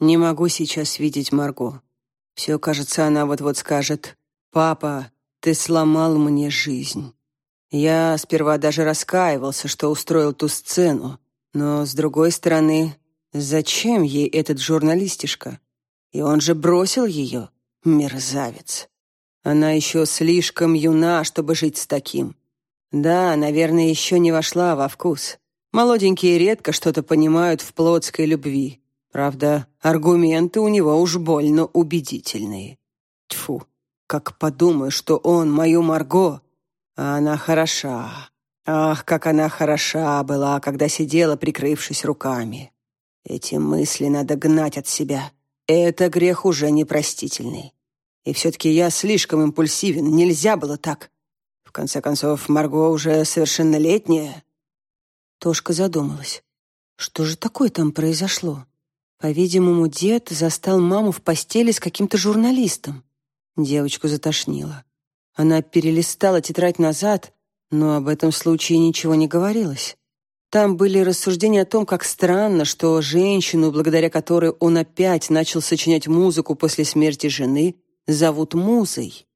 Не могу сейчас видеть Марго. Все, кажется, она вот-вот скажет «Папа, ты сломал мне жизнь». Я сперва даже раскаивался, что устроил ту сцену, но, с другой стороны, зачем ей этот журналистишка? И он же бросил ее, мерзавец. Она еще слишком юна, чтобы жить с таким. Да, наверное, еще не вошла во вкус. Молоденькие редко что-то понимают в плотской любви. Правда, аргументы у него уж больно убедительные. Тьфу, как подумаю, что он мою Марго, а она хороша. Ах, как она хороша была, когда сидела, прикрывшись руками. Эти мысли надо гнать от себя. Это грех уже непростительный. И все-таки я слишком импульсивен, нельзя было так. В конце концов, Марго уже совершеннолетняя. Тошка задумалась. Что же такое там произошло? По-видимому, дед застал маму в постели с каким-то журналистом. Девочку затошнило. Она перелистала тетрадь назад, но об этом случае ничего не говорилось. Там были рассуждения о том, как странно, что женщину, благодаря которой он опять начал сочинять музыку после смерти жены, зовут Музой.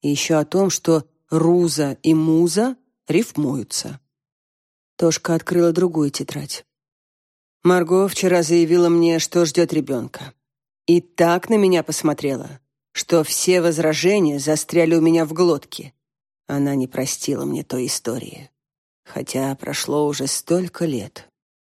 И еще о том, что Руза и Муза рифмуются. Тошка открыла другую тетрадь. Марго вчера заявила мне, что ждет ребенка. И так на меня посмотрела, что все возражения застряли у меня в глотке. Она не простила мне той истории. Хотя прошло уже столько лет,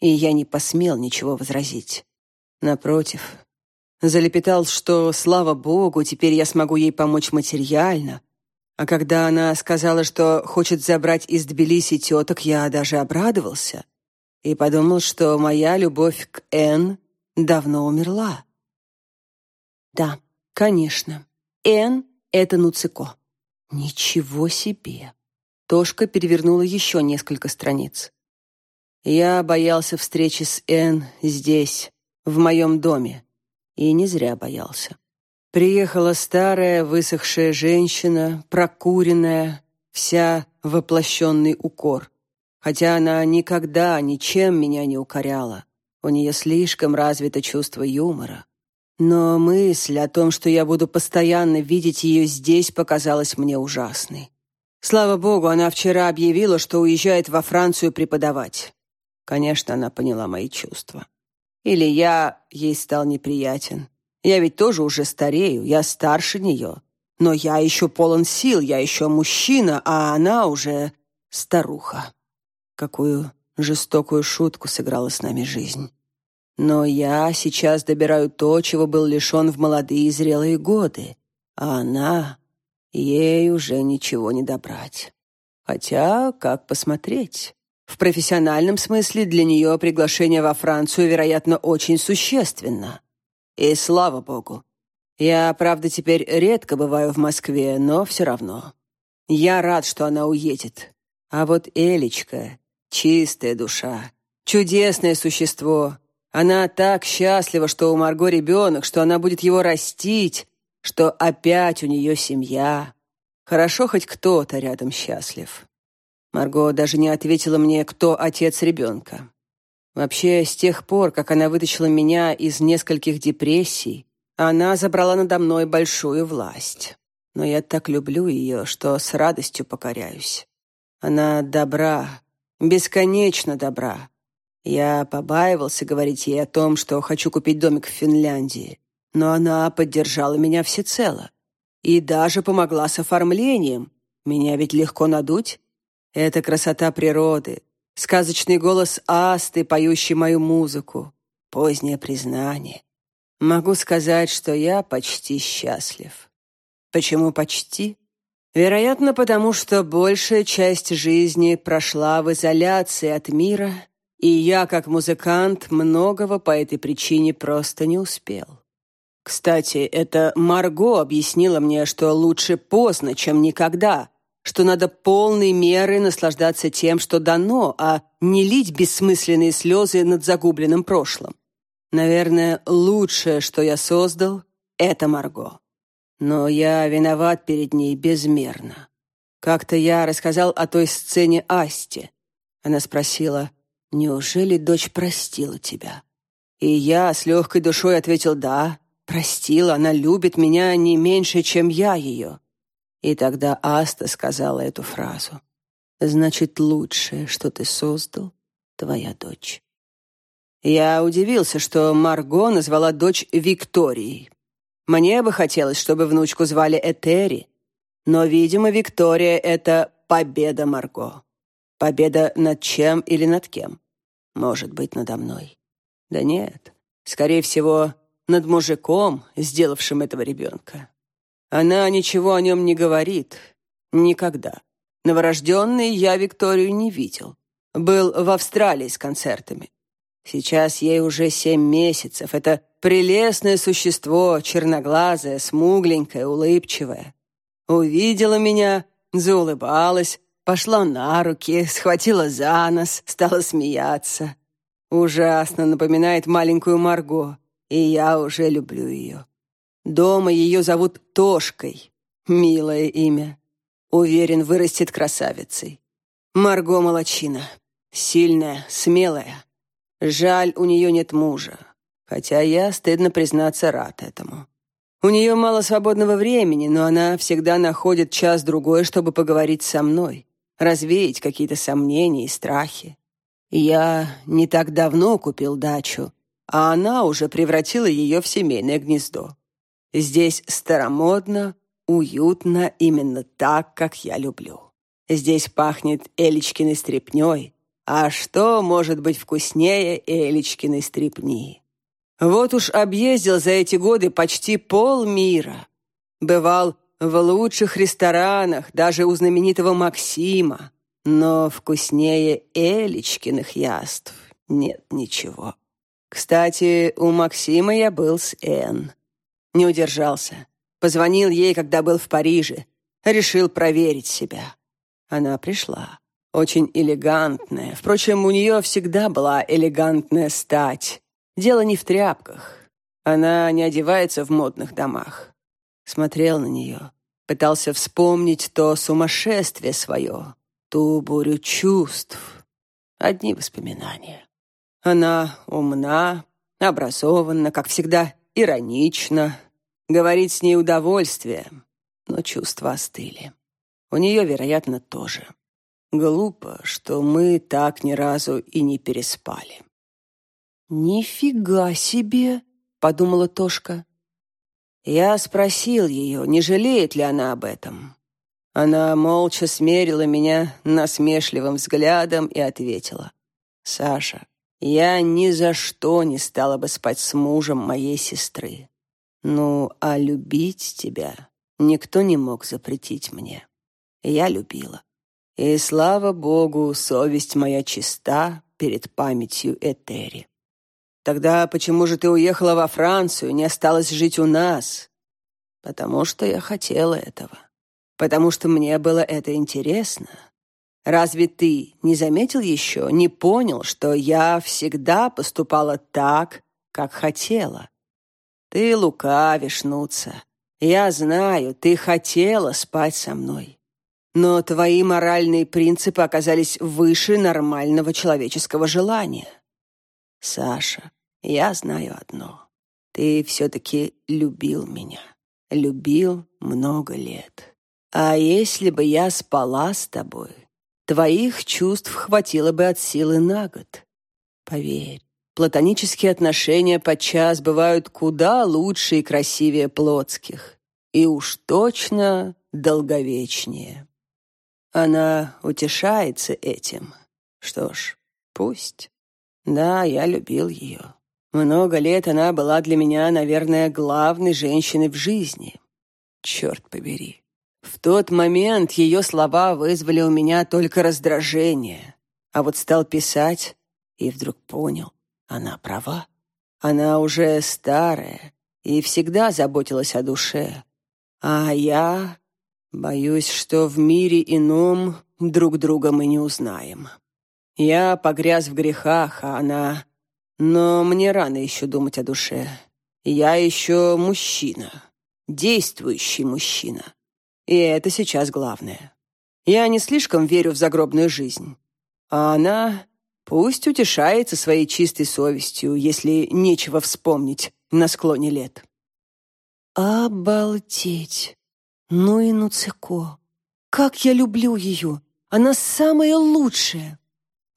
и я не посмел ничего возразить. Напротив, залепетал, что, слава богу, теперь я смогу ей помочь материально, а когда она сказала, что хочет забрать из Тбилиси теток, я даже обрадовался и подумал, что моя любовь к Н давно умерла. Да, конечно, Н — это Нуцико. Ничего себе! Тошка перевернула еще несколько страниц. Я боялся встречи с Н здесь, в моем доме, и не зря боялся. Приехала старая высохшая женщина, прокуренная, вся воплощенный укор. Хотя она никогда ничем меня не укоряла. У нее слишком развито чувство юмора. Но мысль о том, что я буду постоянно видеть ее здесь, показалась мне ужасной. Слава богу, она вчера объявила, что уезжает во Францию преподавать. Конечно, она поняла мои чувства. Или я ей стал неприятен. Я ведь тоже уже старею, я старше нее. Но я еще полон сил, я еще мужчина, а она уже старуха. Какую жестокую шутку сыграла с нами жизнь. Но я сейчас добираю то, чего был лишен в молодые и зрелые годы. А она... Ей уже ничего не добрать. Хотя, как посмотреть? В профессиональном смысле для нее приглашение во Францию, вероятно, очень существенно. И слава богу. Я, правда, теперь редко бываю в Москве, но все равно. Я рад, что она уедет. А вот Элечка — чистая душа, чудесное существо. Она так счастлива, что у Марго ребенок, что она будет его растить, что опять у нее семья. Хорошо, хоть кто-то рядом счастлив. Марго даже не ответила мне, кто отец ребенка. Вообще, с тех пор, как она вытащила меня из нескольких депрессий, она забрала надо мной большую власть. Но я так люблю ее, что с радостью покоряюсь. Она добра, бесконечно добра. Я побаивался говорить ей о том, что хочу купить домик в Финляндии, но она поддержала меня всецело и даже помогла с оформлением. Меня ведь легко надуть. Это красота природы, сказочный голос Асты, поющий мою музыку, позднее признание. Могу сказать, что я почти счастлив. Почему почти? Вероятно, потому что большая часть жизни прошла в изоляции от мира, и я, как музыкант, многого по этой причине просто не успел. Кстати, это Марго объяснила мне, что лучше поздно, чем никогда, что надо полной мерой наслаждаться тем, что дано, а не лить бессмысленные слезы над загубленным прошлым. Наверное, лучшее, что я создал, это Марго. Но я виноват перед ней безмерно. Как-то я рассказал о той сцене Асте. Она спросила, «Неужели дочь простила тебя?» И я с легкой душой ответил «да», простил, она любит меня не меньше, чем я ее. И тогда Аста сказала эту фразу. «Значит, лучшее, что ты создал, твоя дочь». Я удивился, что Марго назвала дочь Викторией. Мне бы хотелось, чтобы внучку звали Этери, но, видимо, Виктория — это победа Марго. Победа над чем или над кем? Может быть, надо мной. Да нет, скорее всего, над мужиком, сделавшим этого ребенка. Она ничего о нем не говорит. Никогда. Новорожденный я Викторию не видел. Был в Австралии с концертами. Сейчас ей уже семь месяцев. Это прелестное существо, черноглазое, смугленькое, улыбчивое. Увидела меня, заулыбалась, пошла на руки, схватила за нос, стала смеяться. Ужасно напоминает маленькую Марго, и я уже люблю ее. Дома ее зовут Тошкой. Милое имя. Уверен, вырастет красавицей. Марго молочина. Сильная, смелая. Жаль, у нее нет мужа. Хотя я, стыдно признаться, рад этому. У нее мало свободного времени, но она всегда находит час-другой, чтобы поговорить со мной, развеять какие-то сомнения и страхи. Я не так давно купил дачу, а она уже превратила ее в семейное гнездо. Здесь старомодно, уютно, именно так, как я люблю. Здесь пахнет Элечкиной стрепнёй, а что может быть вкуснее Элечкиной стрепни? Вот уж объездил за эти годы почти полмира. Бывал в лучших ресторанах, даже у знаменитого Максима. Но вкуснее Элечкиных яств нет ничего. Кстати, у Максима я был с Энн. Не удержался. Позвонил ей, когда был в Париже. Решил проверить себя. Она пришла. Очень элегантная. Впрочем, у нее всегда была элегантная стать. Дело не в тряпках. Она не одевается в модных домах. Смотрел на нее. Пытался вспомнить то сумасшествие свое, ту бурю чувств. Одни воспоминания. Она умна, образована, как всегда, иронична. Говорить с ней удовольствие, но чувства остыли. У нее, вероятно, тоже. Глупо, что мы так ни разу и не переспали. «Нифига себе!» — подумала Тошка. Я спросил ее, не жалеет ли она об этом. Она молча смерила меня насмешливым взглядом и ответила. «Саша, я ни за что не стала бы спать с мужем моей сестры. Ну, а любить тебя никто не мог запретить мне. Я любила. И, слава богу, совесть моя чиста перед памятью Этери. Тогда почему же ты уехала во Францию, не осталась жить у нас? Потому что я хотела этого. Потому что мне было это интересно. Разве ты не заметил еще, не понял, что я всегда поступала так, как хотела? Ты лукавишь, Нуца. Я знаю, ты хотела спать со мной но твои моральные принципы оказались выше нормального человеческого желания. Саша, я знаю одно. Ты все-таки любил меня. Любил много лет. А если бы я спала с тобой, твоих чувств хватило бы от силы на год. Поверь, платонические отношения подчас бывают куда лучше и красивее плотских. И уж точно долговечнее. Она утешается этим. Что ж, пусть. Да, я любил ее. Много лет она была для меня, наверное, главной женщиной в жизни. Черт побери. В тот момент ее слова вызвали у меня только раздражение. А вот стал писать и вдруг понял, она права. Она уже старая и всегда заботилась о душе. А я Боюсь, что в мире ином друг друга мы не узнаем. Я погряз в грехах, а она... Но мне рано еще думать о душе. Я еще мужчина, действующий мужчина. И это сейчас главное. Я не слишком верю в загробную жизнь. А она Пусть утешается своей чистой совестью, если нечего вспомнить на склоне лет. Обалдеть! Ну и Нуцико! Как я люблю ее! Она самая лучшая!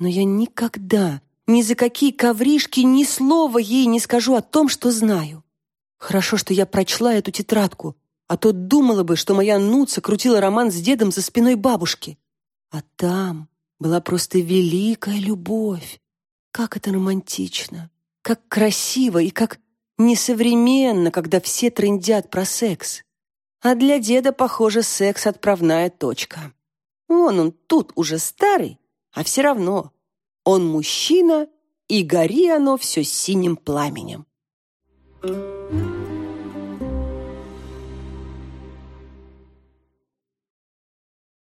Но я никогда, ни за какие ковришки, ни слова ей не скажу о том, что знаю. Хорошо, что я прочла эту тетрадку, а то думала бы, что моя Нуца крутила роман с дедом за спиной бабушки. А там была просто великая любовь. Как это романтично, как красиво и как несовременно, когда все трындят про секс. А для деда, похоже, секс — отправная точка. Вон он тут уже старый, а все равно он мужчина, и гори оно все синим пламенем. Thank you.